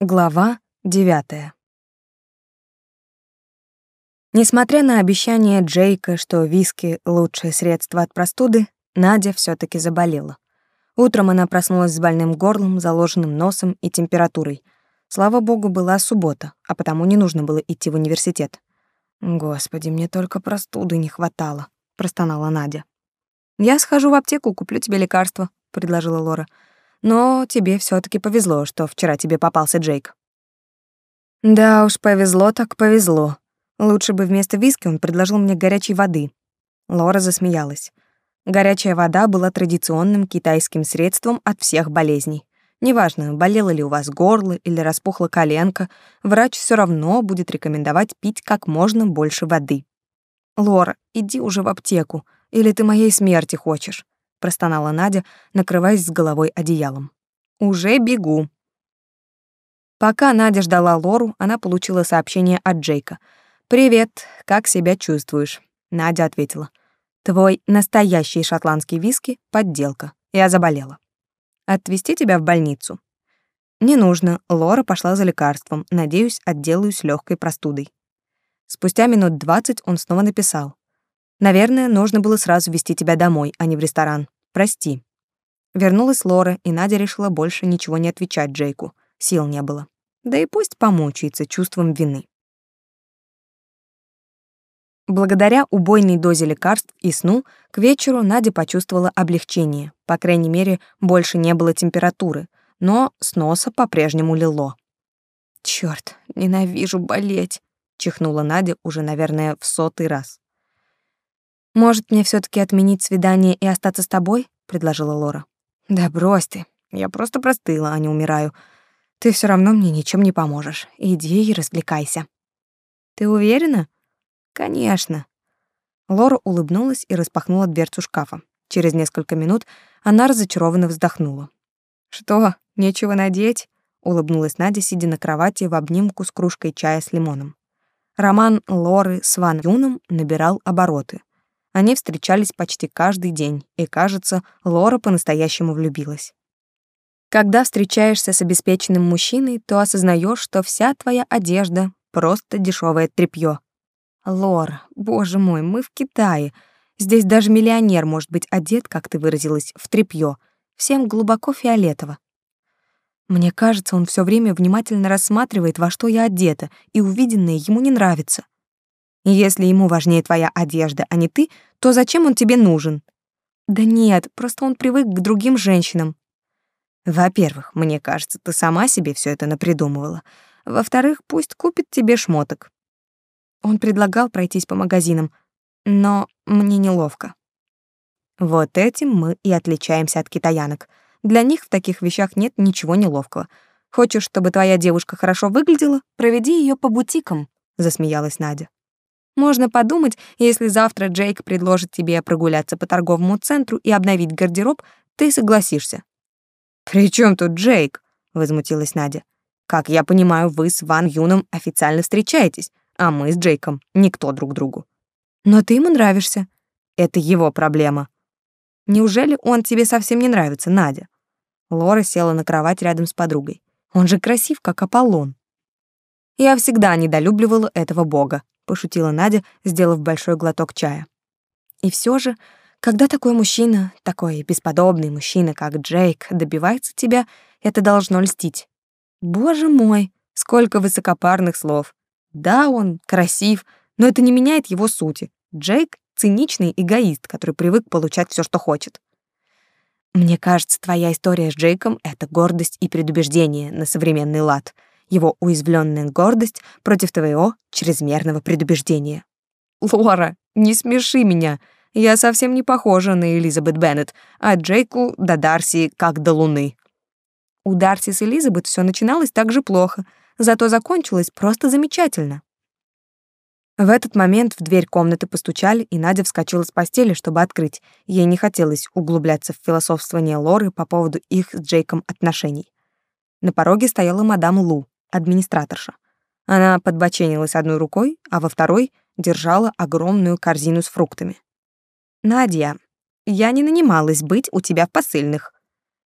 Глава девятая. Несмотря на обещание Джейка, что виски — лучшее средство от простуды, Надя все таки заболела. Утром она проснулась с больным горлом, заложенным носом и температурой. Слава богу, была суббота, а потому не нужно было идти в университет. «Господи, мне только простуды не хватало», — простонала Надя. «Я схожу в аптеку, куплю тебе лекарство», — предложила Лора. Но тебе все таки повезло, что вчера тебе попался Джейк. Да уж, повезло так повезло. Лучше бы вместо виски он предложил мне горячей воды. Лора засмеялась. Горячая вода была традиционным китайским средством от всех болезней. Неважно, болело ли у вас горло или распухла коленка, врач все равно будет рекомендовать пить как можно больше воды. Лора, иди уже в аптеку, или ты моей смерти хочешь? Простонала Надя, накрываясь с головой одеялом. Уже бегу. Пока Надя ждала Лору, она получила сообщение от Джейка. Привет, как себя чувствуешь? Надя ответила: Твой настоящий шотландский виски подделка. Я заболела. Отвезти тебя в больницу. Не нужно. Лора пошла за лекарством. Надеюсь, отделаюсь легкой простудой. Спустя минут двадцать он снова написал: Наверное, нужно было сразу вести тебя домой, а не в ресторан. Прости. Вернулась Лора, и Надя решила больше ничего не отвечать Джейку. Сил не было. Да и пусть помучается чувством вины. Благодаря убойной дозе лекарств и сну к вечеру Надя почувствовала облегчение. По крайней мере, больше не было температуры, но с носа по-прежнему лило. Черт, ненавижу болеть, чихнула Надя уже, наверное, в сотый раз. Может, мне все таки отменить свидание и остаться с тобой? предложила Лора. Да брось ты. Я просто простыла, а не умираю. Ты все равно мне ничем не поможешь. Иди и развлекайся. Ты уверена? Конечно. Лора улыбнулась и распахнула дверцу шкафа. Через несколько минут она разочарованно вздохнула. Что, нечего надеть? улыбнулась Надя, сидя на кровати в обнимку с кружкой чая с лимоном. Роман Лоры с Ван Юном набирал обороты. Они встречались почти каждый день, и, кажется, Лора по-настоящему влюбилась. Когда встречаешься с обеспеченным мужчиной, то осознаешь, что вся твоя одежда — просто дешевое тряпье. Лора, боже мой, мы в Китае. Здесь даже миллионер может быть одет, как ты выразилась, в тряпье. Всем глубоко фиолетово. Мне кажется, он все время внимательно рассматривает, во что я одета, и увиденное ему не нравится. Если ему важнее твоя одежда, а не ты, то зачем он тебе нужен? Да нет, просто он привык к другим женщинам. Во-первых, мне кажется, ты сама себе все это напридумывала. Во-вторых, пусть купит тебе шмоток. Он предлагал пройтись по магазинам, но мне неловко. Вот этим мы и отличаемся от китаянок. Для них в таких вещах нет ничего неловкого. Хочешь, чтобы твоя девушка хорошо выглядела? Проведи ее по бутикам, засмеялась Надя. Можно подумать, если завтра Джейк предложит тебе прогуляться по торговому центру и обновить гардероб, ты согласишься. «При чем тут Джейк?» — возмутилась Надя. «Как я понимаю, вы с Ван Юном официально встречаетесь, а мы с Джейком никто друг другу». «Но ты ему нравишься». «Это его проблема». «Неужели он тебе совсем не нравится, Надя?» Лора села на кровать рядом с подругой. «Он же красив, как Аполлон». Я всегда недолюбливала этого бога, пошутила Надя, сделав большой глоток чая. И все же, когда такой мужчина, такой бесподобный мужчина, как Джейк, добивается тебя, это должно льстить. Боже мой, сколько высокопарных слов. Да, он красив, но это не меняет его сути. Джейк — циничный эгоист, который привык получать все, что хочет. Мне кажется, твоя история с Джейком — это гордость и предубеждение на современный лад — его уязвленная гордость против твоего чрезмерного предубеждения. Лора, не смеши меня. Я совсем не похожа на Элизабет Беннет, а Джейку до Дарси как до Луны. У Дарси с Элизабет все начиналось так же плохо, зато закончилось просто замечательно. В этот момент в дверь комнаты постучали, и Надя вскочила с постели, чтобы открыть. Ей не хотелось углубляться в философствование Лоры по поводу их с Джейком отношений. На пороге стояла мадам Лу, администраторша. Она подбоченилась одной рукой, а во второй держала огромную корзину с фруктами. «Надя, я не нанималась быть у тебя в посыльных».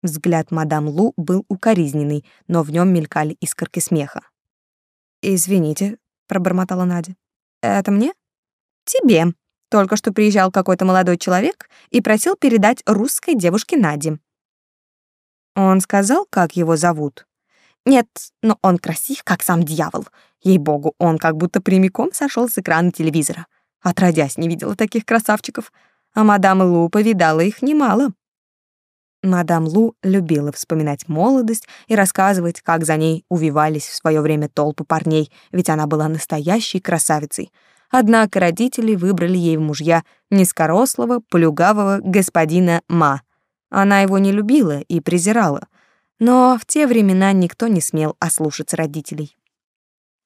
Взгляд мадам Лу был укоризненный, но в нем мелькали искорки смеха. «Извините», — пробормотала Надя. «Это мне?» «Тебе. Только что приезжал какой-то молодой человек и просил передать русской девушке Наде». «Он сказал, как его зовут?» «Нет, но он красив, как сам дьявол. Ей-богу, он как будто прямиком сошел с экрана телевизора. Отродясь, не видела таких красавчиков. А мадам Лу повидала их немало». Мадам Лу любила вспоминать молодость и рассказывать, как за ней увивались в свое время толпы парней, ведь она была настоящей красавицей. Однако родители выбрали ей в мужья низкорослого, плюгавого господина Ма. Она его не любила и презирала, но в те времена никто не смел ослушаться родителей.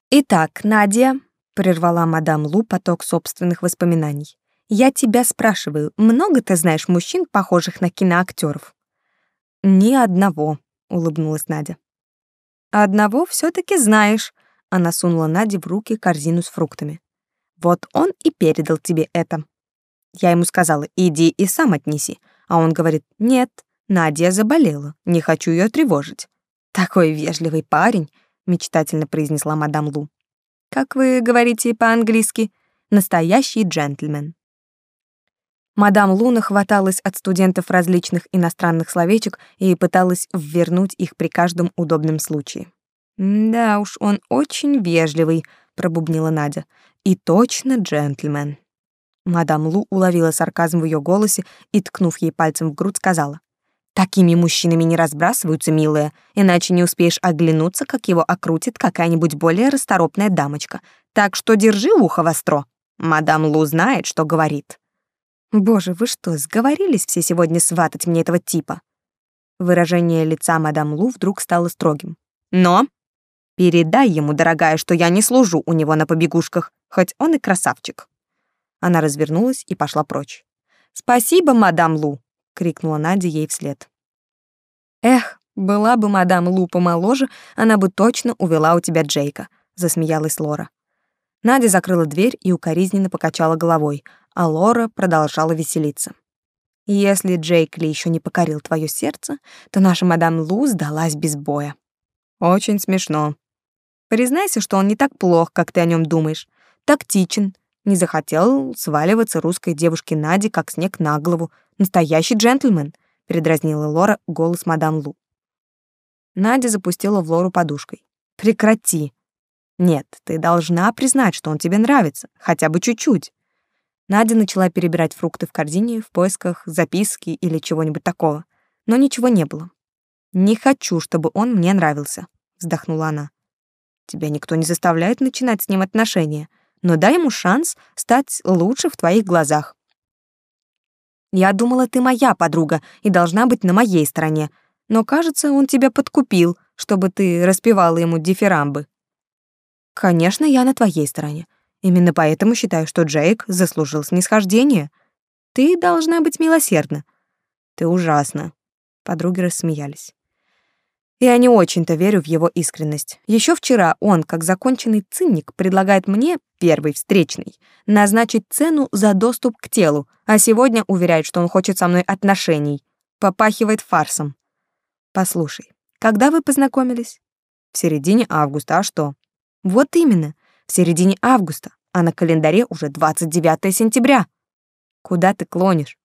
«Итак, Надя», — прервала мадам Лу поток собственных воспоминаний, «я тебя спрашиваю, много ты знаешь мужчин, похожих на киноактеров? Ни одного, улыбнулась Надя. Одного все таки знаешь. Она сунула Наде в руки корзину с фруктами. Вот он и передал тебе это. Я ему сказала: "Иди и сам отнеси". А он говорит: "Нет, Надя заболела, не хочу ее тревожить". Такой вежливый парень, мечтательно произнесла мадам Лу. Как вы говорите по-английски? Настоящий джентльмен. Мадам Луна хваталась от студентов различных иностранных словечек и пыталась ввернуть их при каждом удобном случае. «Да уж, он очень вежливый», — пробубнила Надя. «И точно джентльмен». Мадам Лу уловила сарказм в ее голосе и, ткнув ей пальцем в грудь, сказала. «Такими мужчинами не разбрасываются, милая, иначе не успеешь оглянуться, как его окрутит какая-нибудь более расторопная дамочка. Так что держи ухо востро. Мадам Лу знает, что говорит». Боже, вы что, сговорились все сегодня сватать мне этого типа? Выражение лица мадам Лу вдруг стало строгим. Но передай ему, дорогая, что я не служу у него на побегушках, хоть он и красавчик. Она развернулась и пошла прочь. Спасибо, мадам Лу, крикнула Надя ей вслед. Эх, была бы мадам Лу помоложе, она бы точно увела у тебя Джейка, засмеялась Лора. Надя закрыла дверь и укоризненно покачала головой, а Лора продолжала веселиться. Если Джейк Ли еще не покорил твое сердце, то наша мадам Лу сдалась без боя. Очень смешно. Признайся, что он не так плох, как ты о нем думаешь. Тактичен, не захотел сваливаться русской девушке Наде как снег на голову. Настоящий джентльмен, передразнила Лора голос мадам Лу. Надя запустила в Лору подушкой. Прекрати. Нет, ты должна признать, что он тебе нравится, хотя бы чуть-чуть. Надя начала перебирать фрукты в корзине в поисках записки или чего-нибудь такого, но ничего не было. «Не хочу, чтобы он мне нравился», — вздохнула она. «Тебя никто не заставляет начинать с ним отношения, но дай ему шанс стать лучше в твоих глазах». «Я думала, ты моя подруга и должна быть на моей стороне, но, кажется, он тебя подкупил, чтобы ты распевала ему дифирамбы». «Конечно, я на твоей стороне. Именно поэтому считаю, что Джейк заслужил снисхождение. Ты должна быть милосердна. Ты ужасна. Подруги рассмеялись. Я не очень-то верю в его искренность. Еще вчера он, как законченный циник, предлагает мне, первый встречный, назначить цену за доступ к телу, а сегодня уверяет, что он хочет со мной отношений. Попахивает фарсом. Послушай, когда вы познакомились? В середине августа, а что? Вот именно в середине августа, а на календаре уже 29 сентября. Куда ты клонишь?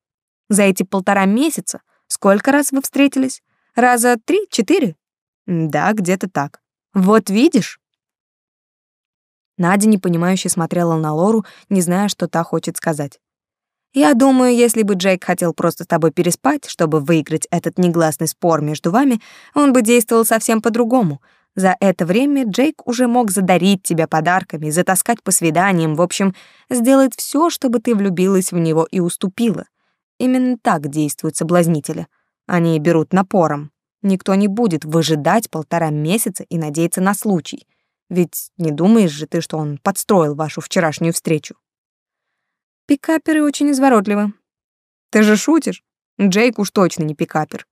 За эти полтора месяца сколько раз вы встретились? Раза три-четыре? Да, где-то так. Вот видишь? Надя непонимающе смотрела на Лору, не зная, что та хочет сказать. Я думаю, если бы Джейк хотел просто с тобой переспать, чтобы выиграть этот негласный спор между вами, он бы действовал совсем по-другому — за это время Джейк уже мог задарить тебя подарками, затаскать по свиданиям, в общем, сделать все, чтобы ты влюбилась в него и уступила. Именно так действуют соблазнители. Они берут напором. Никто не будет выжидать полтора месяца и надеяться на случай. Ведь не думаешь же ты, что он подстроил вашу вчерашнюю встречу? Пикаперы очень изворотливы. Ты же шутишь? Джейк уж точно не пикапер.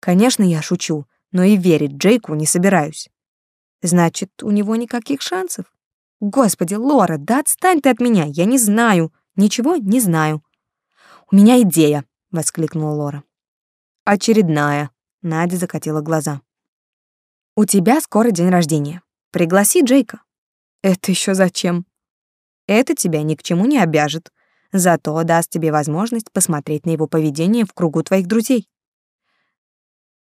Конечно, я шучу, но и верить Джейку не собираюсь. Значит, у него никаких шансов? Господи, Лора, да отстань ты от меня, я не знаю, ничего не знаю. У меня идея, воскликнула Лора. Очередная, Надя закатила глаза. «У тебя скоро день рождения. Пригласи Джейка». «Это еще зачем?» «Это тебя ни к чему не обяжет. Зато даст тебе возможность посмотреть на его поведение в кругу твоих друзей».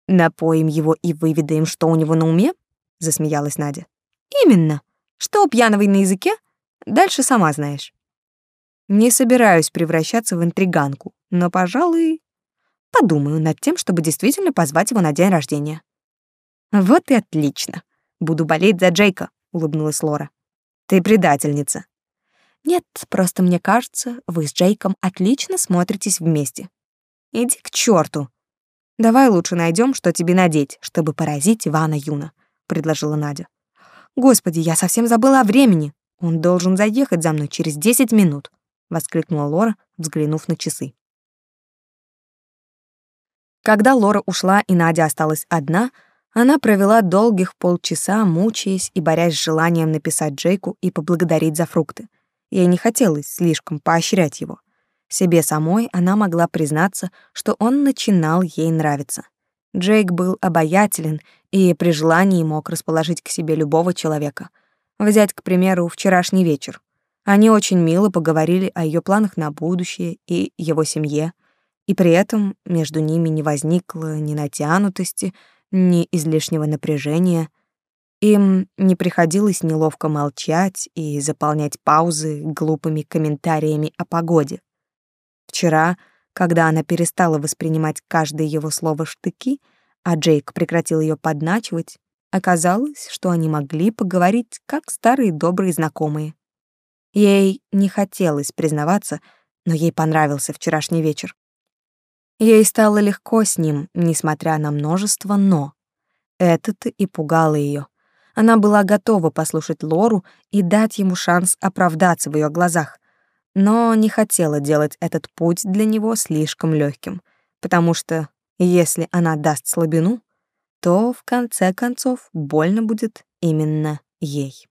«Напоим его и выведаем, что у него на уме?» — засмеялась Надя. «Именно. Что у пьяного на языке? Дальше сама знаешь». «Не собираюсь превращаться в интриганку, но, пожалуй, подумаю над тем, чтобы действительно позвать его на день рождения». «Вот и отлично. Буду болеть за Джейка», — улыбнулась Лора. «Ты предательница». «Нет, просто мне кажется, вы с Джейком отлично смотритесь вместе». «Иди к черту. Давай лучше найдем, что тебе надеть, чтобы поразить Ивана Юна», — предложила Надя. «Господи, я совсем забыла о времени. Он должен заехать за мной через десять минут», — воскликнула Лора, взглянув на часы. Когда Лора ушла и Надя осталась одна, она провела долгих полчаса, мучаясь и борясь с желанием написать Джейку и поблагодарить за фрукты. Ей не хотелось слишком поощрять его. Себе самой она могла признаться, что он начинал ей нравиться. Джейк был обаятелен и при желании мог расположить к себе любого человека. Взять, к примеру, вчерашний вечер. Они очень мило поговорили о ее планах на будущее и его семье, и при этом между ними не возникло ни натянутости, ни излишнего напряжения. Им не приходилось неловко молчать и заполнять паузы глупыми комментариями о погоде. Вчера, когда она перестала воспринимать каждое его слово штыки, а Джейк прекратил ее подначивать, оказалось, что они могли поговорить как старые добрые знакомые. Ей не хотелось признаваться, но ей понравился вчерашний вечер. Ей стало легко с ним, несмотря на множество «но». Это-то и пугало ее. Она была готова послушать Лору и дать ему шанс оправдаться в ее глазах, но не хотела делать этот путь для него слишком легким, потому что если она даст слабину, то в конце концов больно будет именно ей.